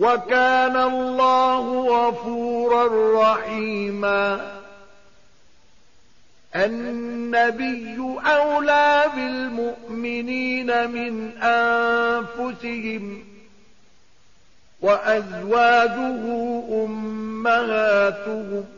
وكان الله غفورا رحيما. النبي أولى بالمؤمنين من أنفسهم وأزواجه أمهاتهم.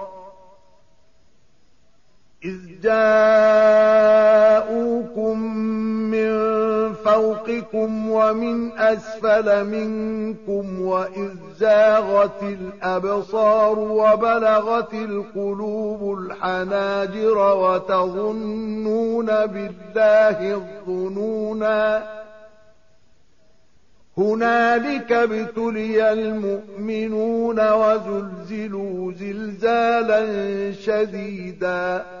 إذ جاءوكم من فوقكم ومن أسفل منكم وإذ زاغت الأبصار وبلغت القلوب الحناجر وتظنون بالله الظنونا هنالك ابتلي المؤمنون وزلزلوا زلزالا شديدا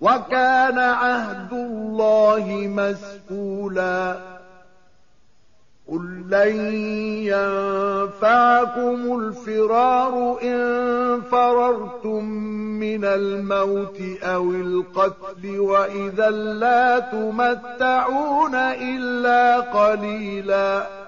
وكان عهد الله مسئولا قل لن ينفعكم الفرار إن فررتم من الموت أو القتل وإذا لا تمتعون إلا قليلاً.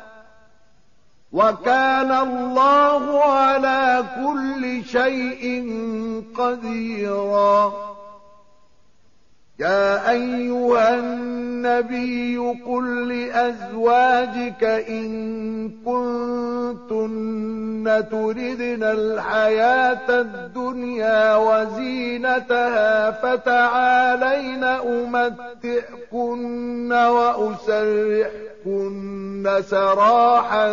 وكان الله على كل شيء قديرا. يا أيها النبي قل لأزواجك إن كنتن تردن الحياة الدنيا وزينتها فتعالين أمتئكن وأسرحكن سراحا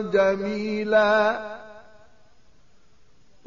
جميلا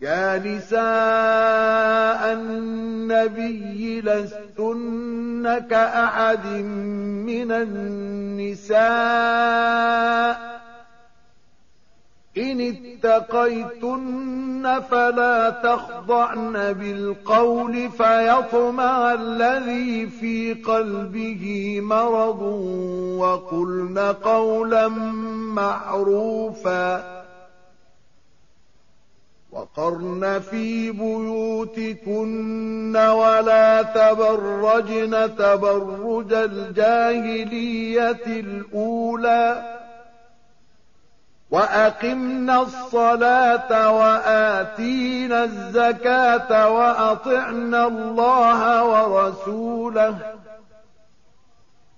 يا نساء النبي لستن كأحد من النساء. إن اتقيتن فلا تخضعن بالقول فيطمع الذي في قلبه مرض وقلن قولا معروفا. وقرن في بيوتكن ولا تبرجن تبرج الجاهلية الأولى وأقمنا الصلاة وآتينا الزكاة وأطعنا الله ورسوله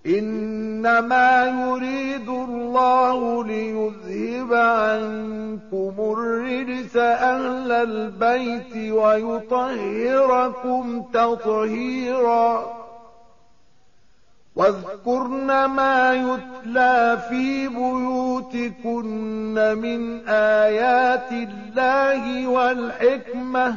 إنما يريد الله ليذهب عنكم الرجس أهل البيت ويطهركم تطهيرا. واذكرن ما يتلى في بيوتكن من آيات الله والحكمة.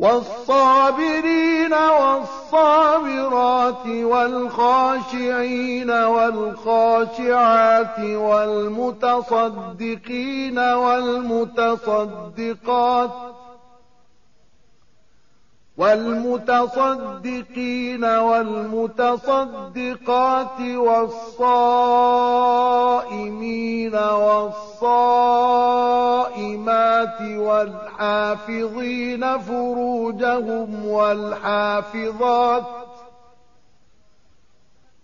والصابرين والصابرات والخاشعين والخاشعات والمتصدقين والمتصدقات والمتصدقين والمتصدقات والصائمين والصائمين والحافظين فروجهم والحافظات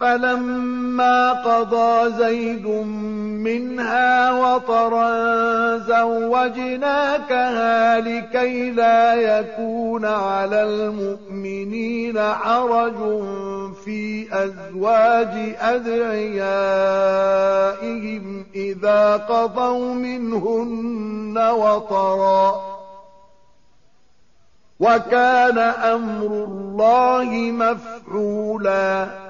فلما قضى زيد منها وطرا زوجناكها لكي لا يكون على المؤمنين حرج في أزواج أدعيائهم إذا قضوا منهن وطرا. وكان أمر الله مفعولا.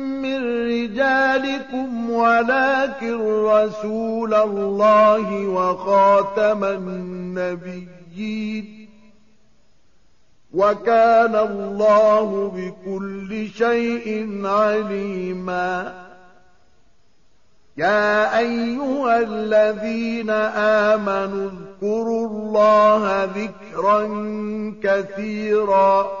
رجالكم ولكن رسول الله وخاتم النبيين وكان الله بكل شيء عليما. يا أيها الذين آمنوا اذكروا الله ذكرا كثيرا.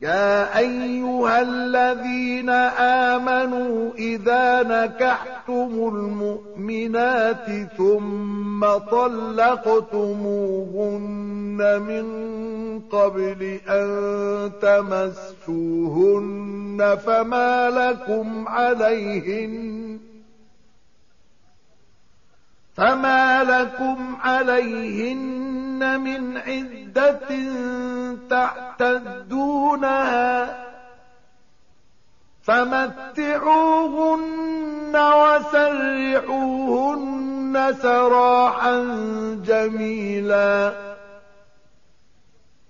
يا أيها الذين آمنوا إذا نكحتم المؤمنات ثم طلقتموهن من قبل أن تمسوهن فما لكم عليهن فما لكم عليهن من عدة تعتدونها فمتعوهن وسرعوهن سراحا جميلا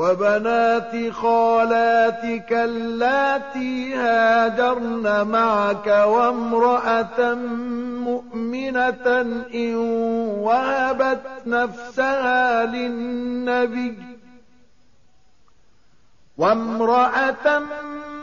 وبنات خالاتك اللاتي هاجرن معك وامرأة مؤمنة إن وهبت نفسها للنبي وامرأة مؤمنة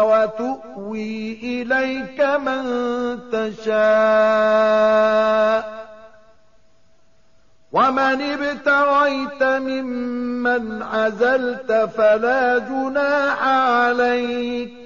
وتؤوي إليك من تشاء ومن ابتغيت ممن عزلت فلا جناح عليك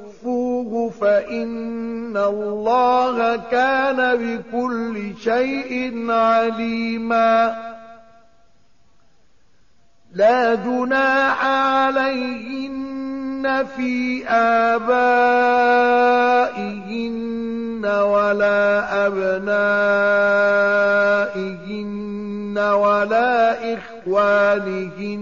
فإن الله كان بكل شيء عليما. لا جناح عليهن في آبائهن ولا أبنائهن ولا إخوانهن.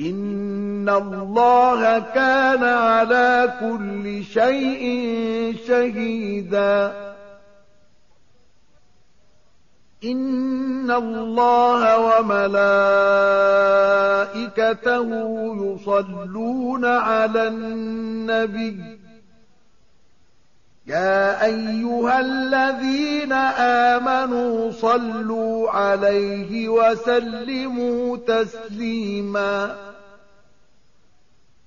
إن الله كان على كل شيء شهيدا. إن الله وملائكته يصلون على النبي. يا أيها الذين آمنوا صلوا عليه وسلموا تسليماً.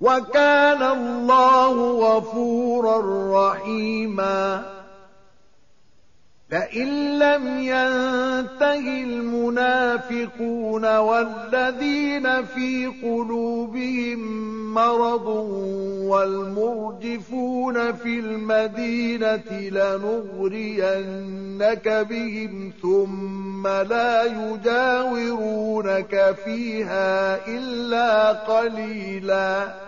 وكان الله غفورا رحيما. لئن لم ينته المنافقون والذين في قلوبهم مرض والمرجفون في المدينة لنغرينك بهم ثم لا يجاورونك فيها إلا قليلاً.